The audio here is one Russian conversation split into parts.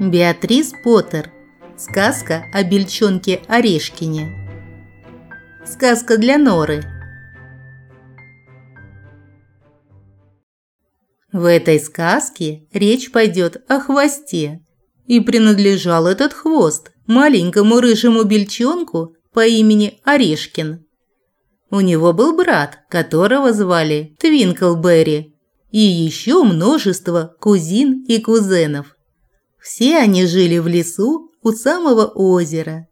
Беатрис Поттер. Сказка о бельчонке Орешкине. Сказка для Норы. В этой сказке речь пойдет о хвосте. И принадлежал этот хвост маленькому рыжему бельчонку по имени Орешкин. У него был брат, которого звали Твинклберри, и еще множество кузин и кузенов – все они жили в лесу у самого озера.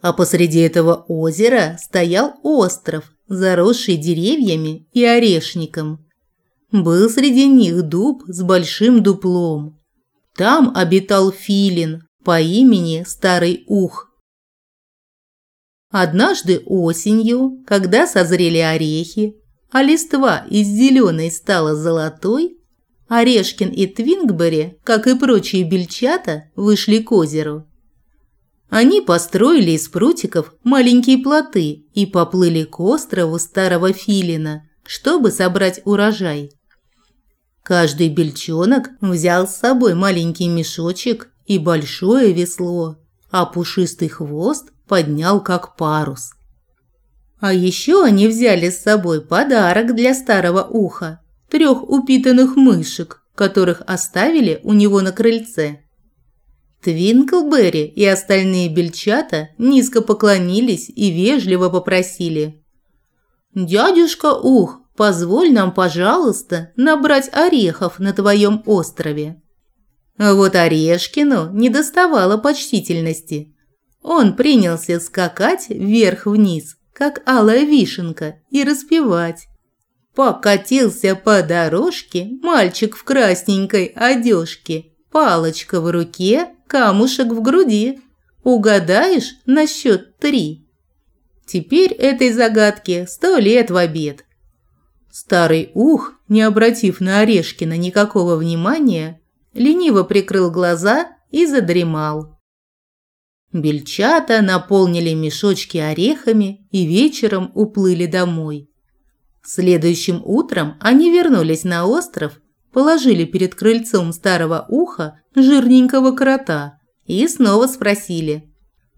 А посреди этого озера стоял остров, заросший деревьями и орешником. Был среди них дуб с большим дуплом. Там обитал филин по имени Старый Ух. Однажды осенью, когда созрели орехи, а листва из зеленой стала золотой, Орешкин и Твингбери, как и прочие бельчата, вышли к озеру. Они построили из прутиков маленькие плоты и поплыли к острову Старого Филина, чтобы собрать урожай. Каждый бельчонок взял с собой маленький мешочек и большое весло, а пушистый хвост поднял как парус. А еще они взяли с собой подарок для старого уха трех упитанных мышек, которых оставили у него на крыльце. Твинклберри и остальные бельчата низко поклонились и вежливо попросили. «Дядюшка Ух, позволь нам, пожалуйста, набрать орехов на твоем острове». А вот Орешкину не доставало почтительности. Он принялся скакать вверх-вниз, как алая вишенка, и распевать. Покатился по дорожке мальчик в красненькой одежке, палочка в руке, камушек в груди. Угадаешь на счет три? Теперь этой загадке сто лет в обед. Старый ух, не обратив на Орешкина никакого внимания, лениво прикрыл глаза и задремал. Бельчата наполнили мешочки орехами и вечером уплыли домой. Следующим утром они вернулись на остров, положили перед крыльцом старого уха жирненького крота и снова спросили.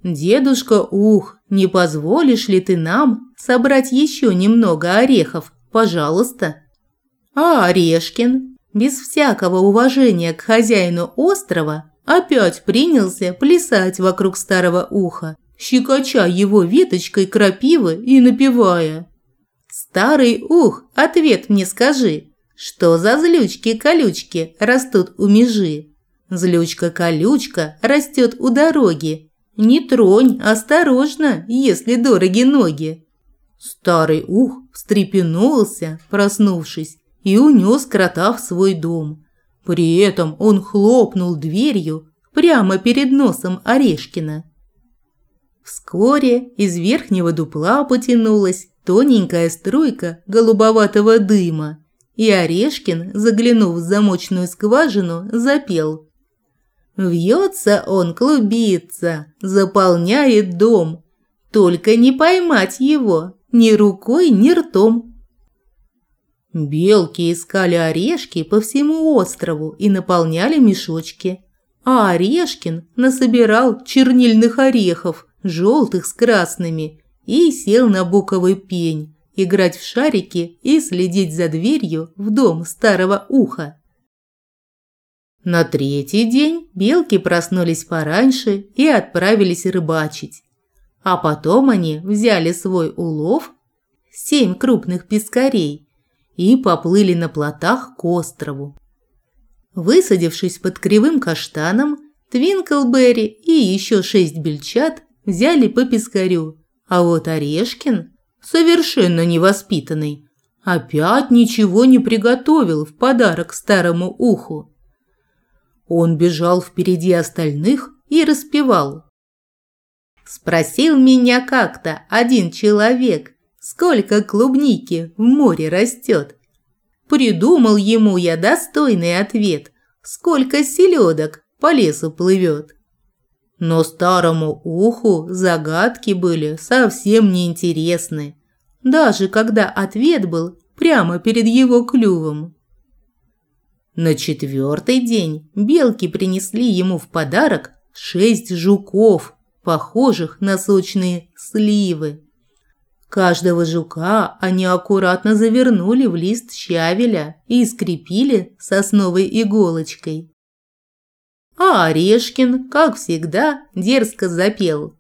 «Дедушка Ух, не позволишь ли ты нам собрать еще немного орехов, пожалуйста?» А Орешкин, без всякого уважения к хозяину острова, опять принялся плясать вокруг старого уха, щекоча его веточкой крапивы и напевая Старый ух, ответ мне скажи, что за злючки-колючки растут у межи? Злючка-колючка растет у дороги. Не тронь, осторожно, если дороги ноги. Старый ух встрепенулся, проснувшись, и унес крота в свой дом. При этом он хлопнул дверью прямо перед носом Орешкина. Вскоре из верхнего дупла потянулась тоненькая струйка голубоватого дыма, и Орешкин, заглянув в замочную скважину, запел. «Вьется он, клубится, заполняет дом, только не поймать его ни рукой, ни ртом». Белки искали орешки по всему острову и наполняли мешочки, а Орешкин насобирал чернильных орехов, желтых с красными – и сел на буковый пень, играть в шарики и следить за дверью в дом старого уха. На третий день белки проснулись пораньше и отправились рыбачить. А потом они взяли свой улов, семь крупных пескарей, и поплыли на плотах к острову. Высадившись под кривым каштаном, Твинклберри и еще шесть бельчат взяли по пескарю а вот Орешкин, совершенно невоспитанный, опять ничего не приготовил в подарок старому уху. Он бежал впереди остальных и распевал. Спросил меня как-то один человек, сколько клубники в море растет. Придумал ему я достойный ответ, сколько селедок по лесу плывет. Но старому уху загадки были совсем неинтересны, даже когда ответ был прямо перед его клювом. На четвертый день белки принесли ему в подарок шесть жуков, похожих на сочные сливы. Каждого жука они аккуратно завернули в лист щавеля и скрепили сосновой иголочкой. А Орешкин, как всегда, дерзко запел.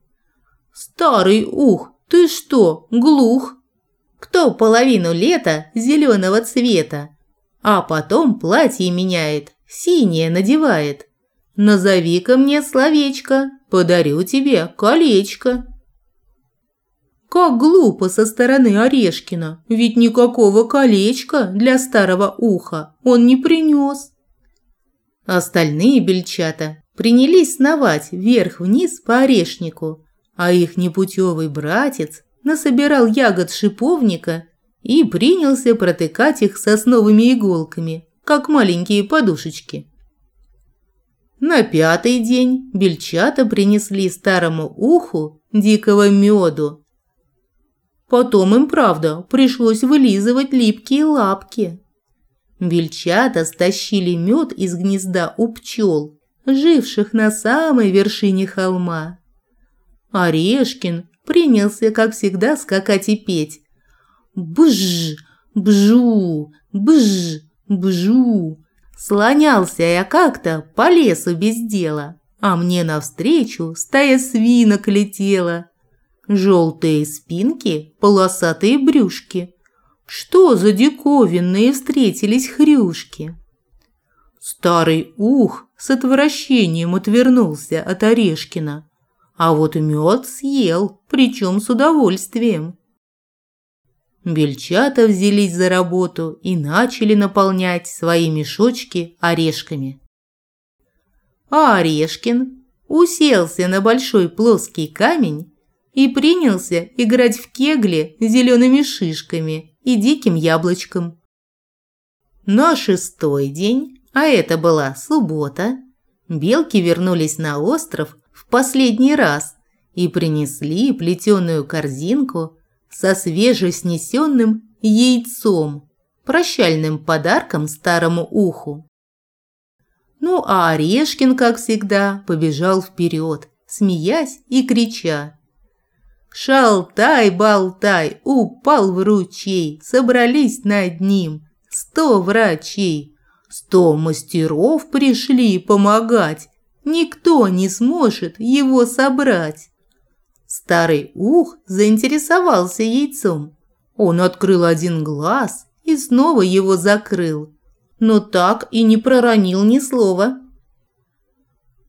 «Старый ух, ты что, глух? Кто половину лета зеленого цвета, а потом платье меняет, синее надевает? Назови-ка мне словечко, подарю тебе колечко». Как глупо со стороны Орешкина, ведь никакого колечка для старого уха он не принес. Остальные бельчата принялись сновать вверх-вниз по орешнику, а их непутевый братец насобирал ягод шиповника и принялся протыкать их сосновыми иголками, как маленькие подушечки. На пятый день бельчата принесли старому уху дикого меду Потом им, правда, пришлось вылизывать липкие лапки. Бельчата стащили мед из гнезда у пчел, живших на самой вершине холма. Орешкин принялся, как всегда, скакать и петь. «Бж, бжу, бж, бжу». Слонялся я как-то по лесу без дела, а мне навстречу стая свинок летела. Желтые спинки, полосатые брюшки. Что за диковинные встретились хрюшки? Старый ух с отвращением отвернулся от Орешкина, а вот мед съел, причем с удовольствием. Бельчата взялись за работу и начали наполнять свои мешочки орешками. А Орешкин уселся на большой плоский камень и принялся играть в кегли зелеными шишками и диким яблочком. На шестой день, а это была суббота, белки вернулись на остров в последний раз и принесли плетеную корзинку со свежеснесенным яйцом, прощальным подарком старому уху. Ну а Орешкин, как всегда, побежал вперед, смеясь и крича. Шалтай-болтай, упал в ручей, собрались над ним сто врачей. Сто мастеров пришли помогать, никто не сможет его собрать. Старый ух заинтересовался яйцом. Он открыл один глаз и снова его закрыл, но так и не проронил ни слова.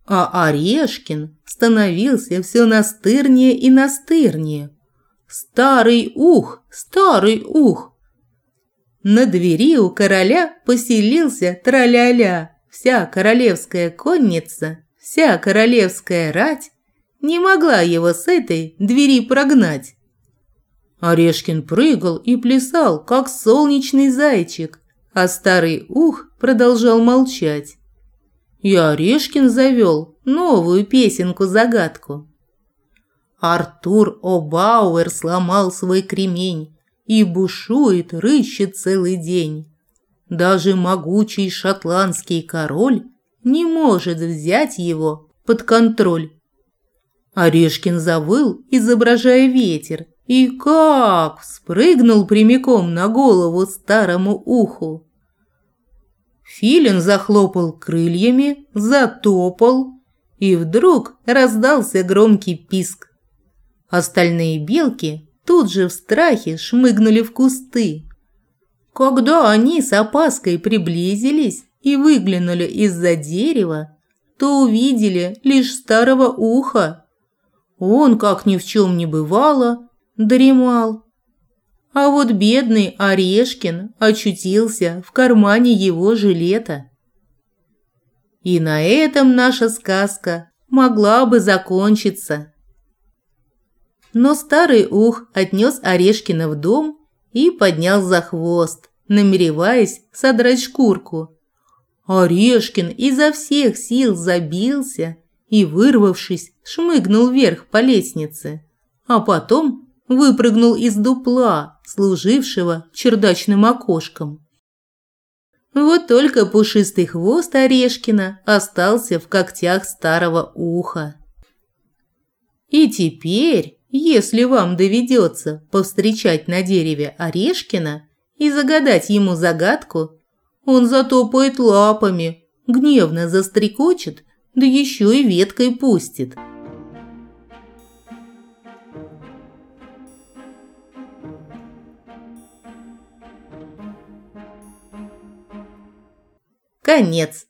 А Орешкин становился все настырнее и настырнее. Старый ух, старый ух. На двери у короля поселился траля-ля. Вся королевская конница, вся королевская рать не могла его с этой двери прогнать. Орешкин прыгал и плясал, как солнечный зайчик, а старый ух продолжал молчать. И Орешкин завел новую песенку-загадку. Артур О'Бауэр сломал свой кремень и бушует, рыщет целый день. Даже могучий шотландский король не может взять его под контроль. Орешкин завыл, изображая ветер, и как спрыгнул прямиком на голову старому уху. Филин захлопал крыльями, затопал, и вдруг раздался громкий писк. Остальные белки тут же в страхе шмыгнули в кусты. Когда они с опаской приблизились и выглянули из-за дерева, то увидели лишь старого уха. Он, как ни в чем не бывало, дремал. А вот бедный Орешкин очутился в кармане его жилета. И на этом наша сказка могла бы закончиться. Но старый ух отнес Орешкина в дом и поднял за хвост, намереваясь содрать шкурку. Орешкин изо всех сил забился и, вырвавшись, шмыгнул вверх по лестнице, а потом выпрыгнул из дупла, служившего чердачным окошком. Вот только пушистый хвост Орешкина остался в когтях старого уха. И теперь, если вам доведется повстречать на дереве Орешкина и загадать ему загадку, он затопает лапами, гневно застрекочет, да еще и веткой пустит. Конец.